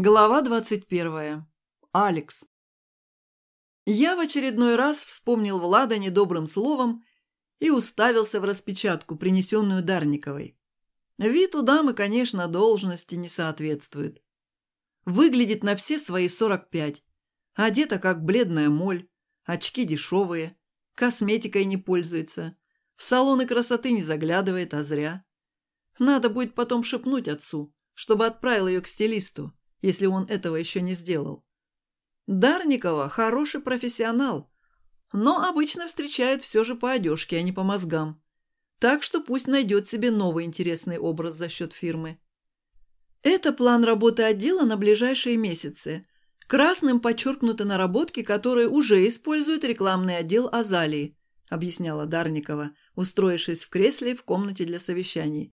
Глава двадцать первая. Алекс. Я в очередной раз вспомнил Влада недобрым словом и уставился в распечатку, принесенную Дарниковой. Вид у дамы, конечно, должности не соответствует. Выглядит на все свои сорок пять, одета как бледная моль, очки дешевые, косметикой не пользуется, в салоны красоты не заглядывает, а зря. Надо будет потом шепнуть отцу, чтобы отправил ее к стилисту если он этого еще не сделал. Дарникова – хороший профессионал, но обычно встречают все же по одежке, а не по мозгам. Так что пусть найдет себе новый интересный образ за счет фирмы. Это план работы отдела на ближайшие месяцы. Красным подчеркнуты наработки, которые уже использует рекламный отдел «Азалии», объясняла Дарникова, устроившись в кресле в комнате для совещаний.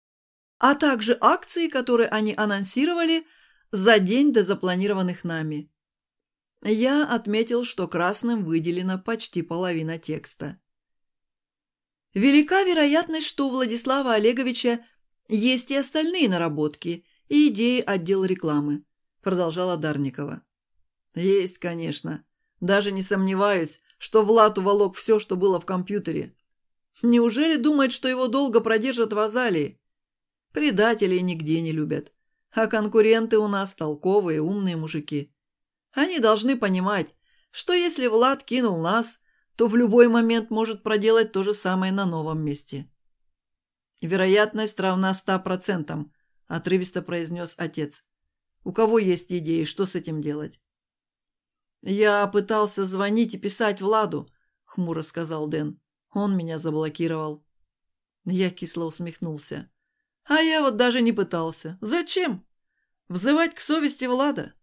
А также акции, которые они анонсировали – за день до запланированных нами. Я отметил, что красным выделена почти половина текста. Велика вероятность, что у Владислава Олеговича есть и остальные наработки и идеи отдела рекламы, продолжала Дарникова. Есть, конечно. Даже не сомневаюсь, что Влад уволок все, что было в компьютере. Неужели думает, что его долго продержат в Азалии? Предателей нигде не любят. А конкуренты у нас толковые, умные мужики. Они должны понимать, что если Влад кинул нас, то в любой момент может проделать то же самое на новом месте. «Вероятность равна ста процентам», — отрывисто произнес отец. «У кого есть идеи, что с этим делать?» «Я пытался звонить и писать Владу», — хмуро сказал Дэн. «Он меня заблокировал». Я кисло усмехнулся. А я вот даже не пытался. Зачем? Взывать к совести Влада?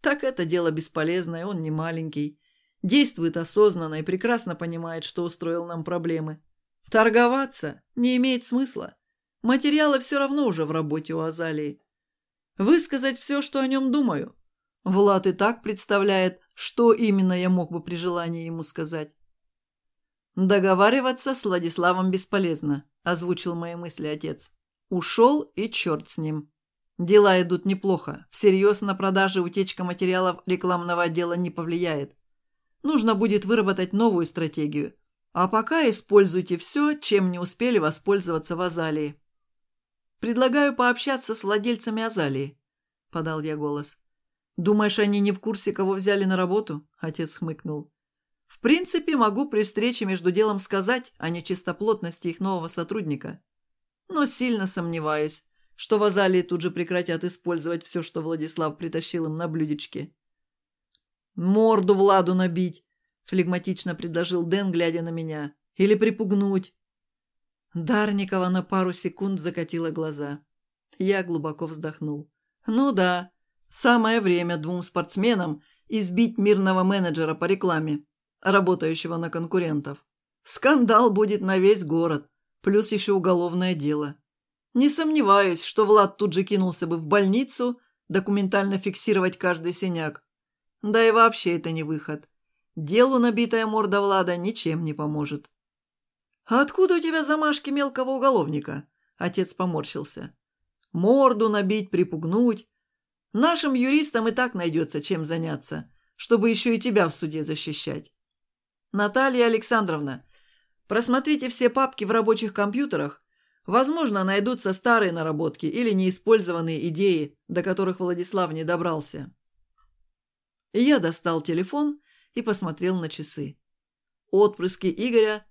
Так это дело бесполезное, он не маленький. Действует осознанно и прекрасно понимает, что устроил нам проблемы. Торговаться не имеет смысла. Материалы все равно уже в работе у Азалии. Высказать все, что о нем думаю. Влад и так представляет, что именно я мог бы при желании ему сказать. «Договариваться с Владиславом бесполезно», – озвучил мои мысли отец. ушел и черт с ним. Дела идут неплохо. Всерьез на продажи утечка материалов рекламного отдела не повлияет. Нужно будет выработать новую стратегию. А пока используйте все, чем не успели воспользоваться в Азалии. «Предлагаю пообщаться с владельцами Азалии», — подал я голос. «Думаешь, они не в курсе, кого взяли на работу?» — отец хмыкнул. «В принципе, могу при встрече между делом сказать о нечистоплотности их нового сотрудника» но сильно сомневаюсь, что в Азалии тут же прекратят использовать все, что Владислав притащил им на блюдечке. «Морду Владу набить!» – флегматично предложил Дэн, глядя на меня. «Или припугнуть!» Дарникова на пару секунд закатила глаза. Я глубоко вздохнул. «Ну да, самое время двум спортсменам избить мирного менеджера по рекламе, работающего на конкурентов. Скандал будет на весь город!» плюс еще уголовное дело. Не сомневаюсь, что Влад тут же кинулся бы в больницу документально фиксировать каждый синяк. Да и вообще это не выход. Делу набитая морда Влада ничем не поможет. «А откуда у тебя замашки мелкого уголовника?» Отец поморщился. «Морду набить, припугнуть. Нашим юристам и так найдется чем заняться, чтобы еще и тебя в суде защищать. Наталья Александровна, Просмотрите все папки в рабочих компьютерах. Возможно, найдутся старые наработки или неиспользованные идеи, до которых Владислав не добрался. я достал телефон и посмотрел на часы. Отпрыски Игоря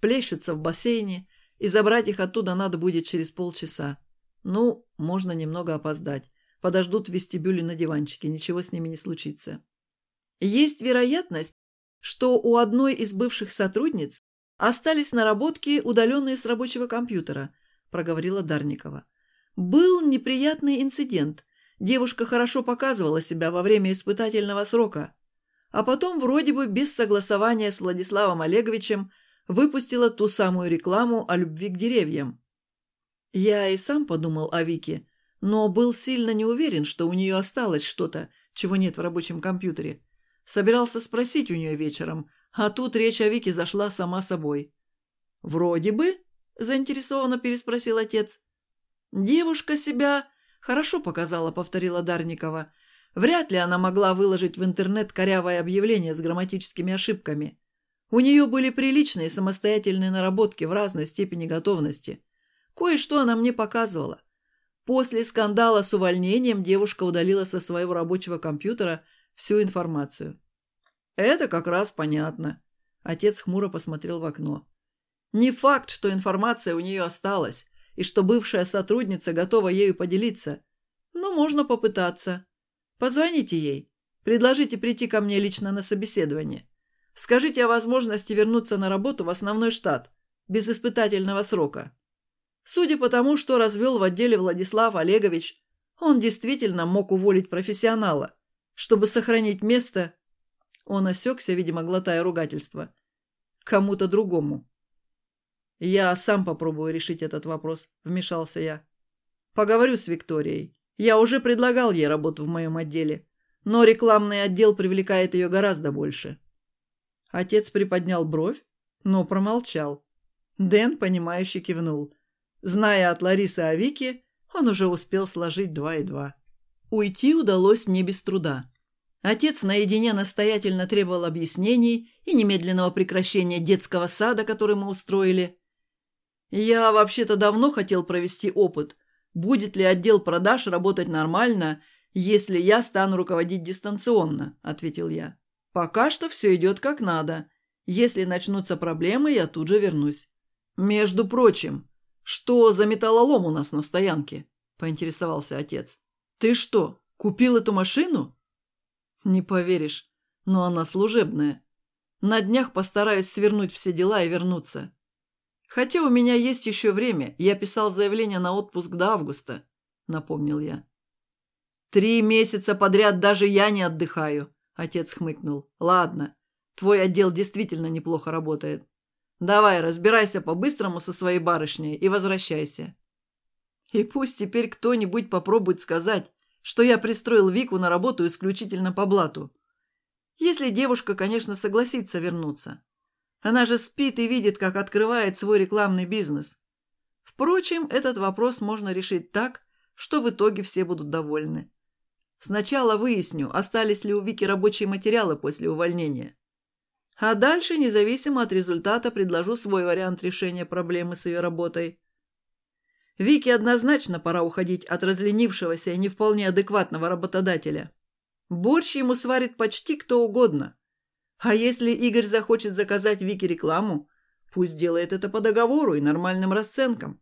плещутся в бассейне, и забрать их оттуда надо будет через полчаса. Ну, можно немного опоздать. Подождут в вестибюле на диванчике, ничего с ними не случится. Есть вероятность, что у одной из бывших сотрудниц остались наработки, удаленные с рабочего компьютера», – проговорила Дарникова. «Был неприятный инцидент. Девушка хорошо показывала себя во время испытательного срока, а потом вроде бы без согласования с Владиславом Олеговичем выпустила ту самую рекламу о любви к деревьям. Я и сам подумал о Вике, но был сильно не уверен, что у нее осталось что-то, чего нет в рабочем компьютере. Собирался спросить у нее вечером, а тут речь о Вике зашла сама собой. «Вроде бы?» – заинтересованно переспросил отец. «Девушка себя хорошо показала», – повторила Дарникова. Вряд ли она могла выложить в интернет корявое объявление с грамматическими ошибками. У нее были приличные самостоятельные наработки в разной степени готовности. Кое-что она мне показывала. После скандала с увольнением девушка удалила со своего рабочего компьютера всю информацию. «Это как раз понятно». Отец хмуро посмотрел в окно. «Не факт, что информация у нее осталась, и что бывшая сотрудница готова ею поделиться. Но можно попытаться. Позвоните ей. Предложите прийти ко мне лично на собеседование. Скажите о возможности вернуться на работу в основной штат, без испытательного срока. Судя по тому, что развел в отделе Владислав Олегович, он действительно мог уволить профессионала, чтобы сохранить место... Он осекся, видимо, глотая ругательство. «Кому-то другому». «Я сам попробую решить этот вопрос», — вмешался я. «Поговорю с Викторией. Я уже предлагал ей работу в моем отделе, но рекламный отдел привлекает ее гораздо больше». Отец приподнял бровь, но промолчал. Дэн, понимающе кивнул. Зная от Ларисы о Вике, он уже успел сложить два и два. Уйти удалось не без труда. Отец наедине настоятельно требовал объяснений и немедленного прекращения детского сада, который мы устроили. Я вообще-то давно хотел провести опыт, будет ли отдел продаж работать нормально, если я стану руководить дистанционно, ответил я. Пока что все идет как надо. Если начнутся проблемы, я тут же вернусь. Между прочим, что за металлолом у нас на стоянке? Поинтересовался отец. Ты что, купил эту машину? Не поверишь, но она служебная. На днях постараюсь свернуть все дела и вернуться. Хотя у меня есть еще время, я писал заявление на отпуск до августа, напомнил я. Три месяца подряд даже я не отдыхаю, отец хмыкнул. Ладно, твой отдел действительно неплохо работает. Давай, разбирайся по-быстрому со своей барышней и возвращайся. И пусть теперь кто-нибудь попробует сказать, что я пристроил Вику на работу исключительно по блату. Если девушка, конечно, согласится вернуться. Она же спит и видит, как открывает свой рекламный бизнес. Впрочем, этот вопрос можно решить так, что в итоге все будут довольны. Сначала выясню, остались ли у Вики рабочие материалы после увольнения. А дальше, независимо от результата, предложу свой вариант решения проблемы с ее работой. Вике однозначно пора уходить от разленившегося и не вполне адекватного работодателя. Борщ ему сварит почти кто угодно. А если Игорь захочет заказать Вике рекламу, пусть делает это по договору и нормальным расценкам.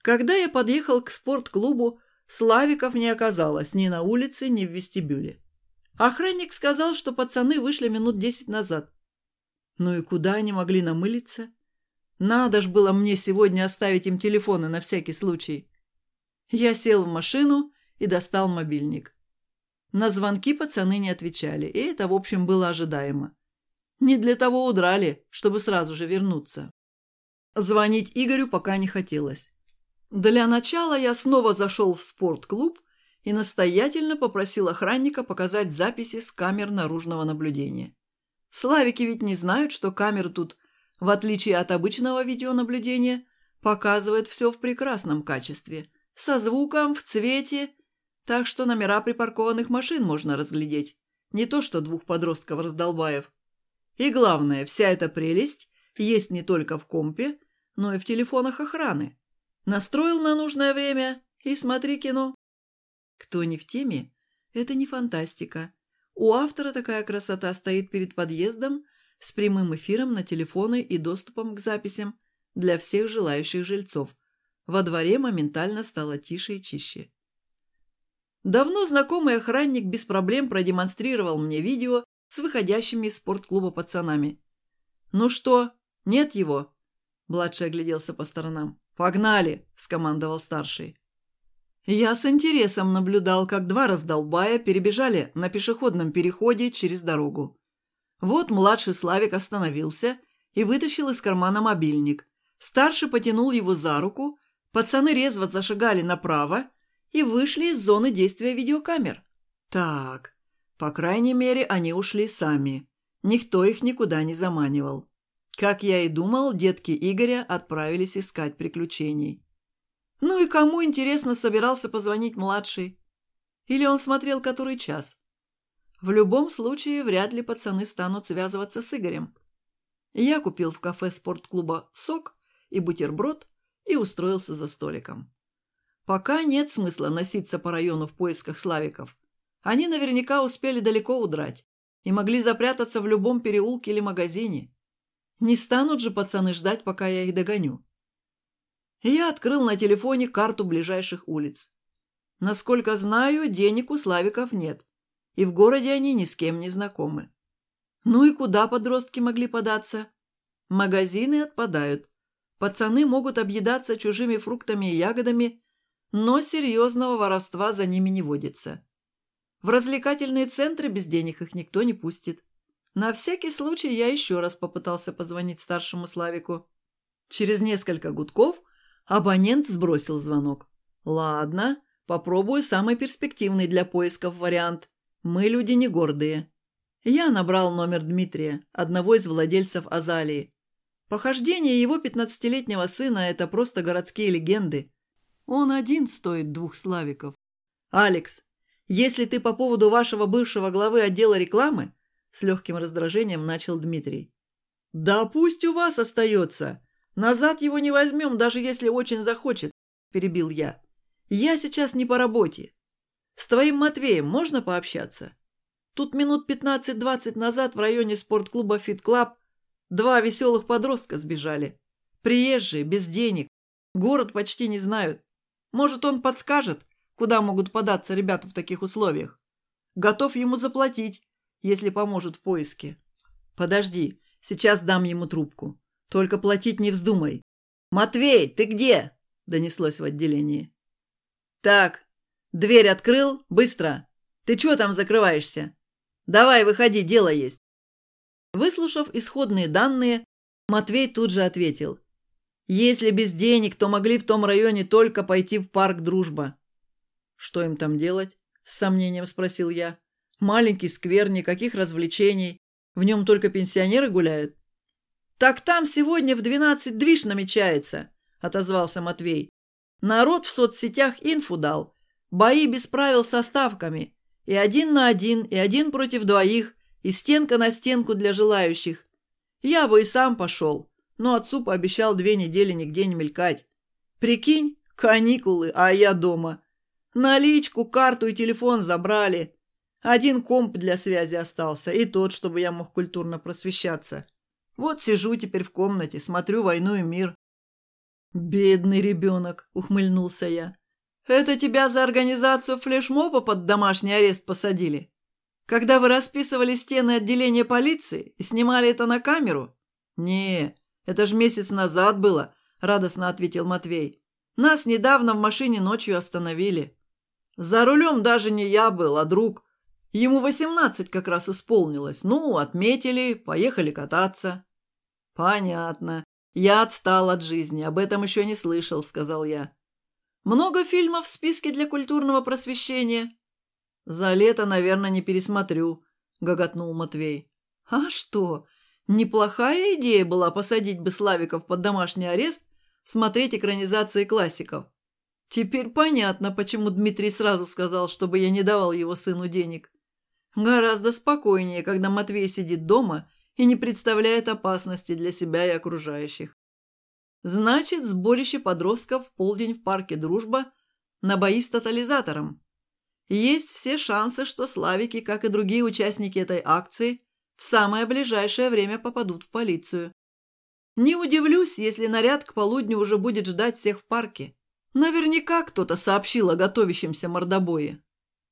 Когда я подъехал к спортклубу, Славиков не оказалось ни на улице, ни в вестибюле. Охранник сказал, что пацаны вышли минут десять назад. Ну и куда они могли намылиться? Надо ж было мне сегодня оставить им телефоны на всякий случай. Я сел в машину и достал мобильник. На звонки пацаны не отвечали, и это, в общем, было ожидаемо. Не для того удрали, чтобы сразу же вернуться. Звонить Игорю пока не хотелось. Для начала я снова зашел в спортклуб и настоятельно попросил охранника показать записи с камер наружного наблюдения. Славики ведь не знают, что камеры тут в отличие от обычного видеонаблюдения, показывают все в прекрасном качестве, со звуком, в цвете, так что номера припаркованных машин можно разглядеть, не то что двух подростков-раздолбаев. И главное, вся эта прелесть есть не только в компе, но и в телефонах охраны. Настроил на нужное время и смотри кино. Кто не в теме, это не фантастика. У автора такая красота стоит перед подъездом с прямым эфиром на телефоны и доступом к записям для всех желающих жильцов. Во дворе моментально стало тише и чище. Давно знакомый охранник без проблем продемонстрировал мне видео с выходящими из спортклуба пацанами. «Ну что, нет его?» Младший огляделся по сторонам. «Погнали!» – скомандовал старший. Я с интересом наблюдал, как два раздолбая перебежали на пешеходном переходе через дорогу. Вот младший Славик остановился и вытащил из кармана мобильник. Старший потянул его за руку, пацаны резво зашагали направо и вышли из зоны действия видеокамер. Так, по крайней мере, они ушли сами. Никто их никуда не заманивал. Как я и думал, детки Игоря отправились искать приключений. Ну и кому, интересно, собирался позвонить младший? Или он смотрел который час? В любом случае, вряд ли пацаны станут связываться с Игорем. Я купил в кафе спортклуба сок и бутерброд и устроился за столиком. Пока нет смысла носиться по району в поисках славиков. Они наверняка успели далеко удрать и могли запрятаться в любом переулке или магазине. Не станут же пацаны ждать, пока я их догоню. Я открыл на телефоне карту ближайших улиц. Насколько знаю, денег у славиков нет и в городе они ни с кем не знакомы. Ну и куда подростки могли податься? Магазины отпадают. Пацаны могут объедаться чужими фруктами и ягодами, но серьезного воровства за ними не водится. В развлекательные центры без денег их никто не пустит. На всякий случай я еще раз попытался позвонить старшему Славику. Через несколько гудков абонент сбросил звонок. «Ладно, попробую самый перспективный для поисков вариант. Мы люди не гордые. Я набрал номер Дмитрия, одного из владельцев Азалии. Похождения его пятнадцатилетнего сына – это просто городские легенды. Он один стоит двух славиков. «Алекс, если ты по поводу вашего бывшего главы отдела рекламы...» С легким раздражением начал Дмитрий. «Да пусть у вас остается. Назад его не возьмем, даже если очень захочет», – перебил я. «Я сейчас не по работе. С твоим Матвеем можно пообщаться? Тут минут 15-20 назад в районе спортклуба «Fit Club» два веселых подростка сбежали. Приезжие, без денег. Город почти не знают. Может, он подскажет, куда могут податься ребята в таких условиях? Готов ему заплатить, если поможет в поиске. Подожди, сейчас дам ему трубку. Только платить не вздумай. «Матвей, ты где?» – донеслось в отделении. «Так, Дверь открыл? Быстро! Ты чего там закрываешься? Давай, выходи, дело есть!» Выслушав исходные данные, Матвей тут же ответил. «Если без денег, то могли в том районе только пойти в парк «Дружба». «Что им там делать?» – с сомнением спросил я. «Маленький сквер, никаких развлечений. В нем только пенсионеры гуляют». «Так там сегодня в двенадцать движ намечается», – отозвался Матвей. «Народ в соцсетях инфу дал. Бои без правил составками. И один на один, и один против двоих, и стенка на стенку для желающих. Я бы и сам пошел, но отцу пообещал две недели нигде не мелькать. Прикинь, каникулы, а я дома. Наличку, карту и телефон забрали. Один комп для связи остался, и тот, чтобы я мог культурно просвещаться. Вот сижу теперь в комнате, смотрю «Войну и мир». «Бедный ребенок», — ухмыльнулся я. «Это тебя за организацию флешмоба под под домашний арест посадили. Когда вы расписывали стены отделения полиции и снимали это на камеру?» «Не, это же месяц назад было», – радостно ответил Матвей. «Нас недавно в машине ночью остановили. За рулем даже не я был, а друг. Ему восемнадцать как раз исполнилось. Ну, отметили, поехали кататься». «Понятно. Я отстал от жизни, об этом еще не слышал», – сказал я. Много фильмов в списке для культурного просвещения?» «За лето, наверное, не пересмотрю», — гоготнул Матвей. «А что? Неплохая идея была посадить бы Славиков под домашний арест, смотреть экранизации классиков. Теперь понятно, почему Дмитрий сразу сказал, чтобы я не давал его сыну денег. Гораздо спокойнее, когда Матвей сидит дома и не представляет опасности для себя и окружающих значит, сборище подростков в полдень в парке «Дружба» на бои с тотализатором. Есть все шансы, что славики, как и другие участники этой акции, в самое ближайшее время попадут в полицию. Не удивлюсь, если наряд к полудню уже будет ждать всех в парке. Наверняка кто-то сообщил о готовящемся мордобое.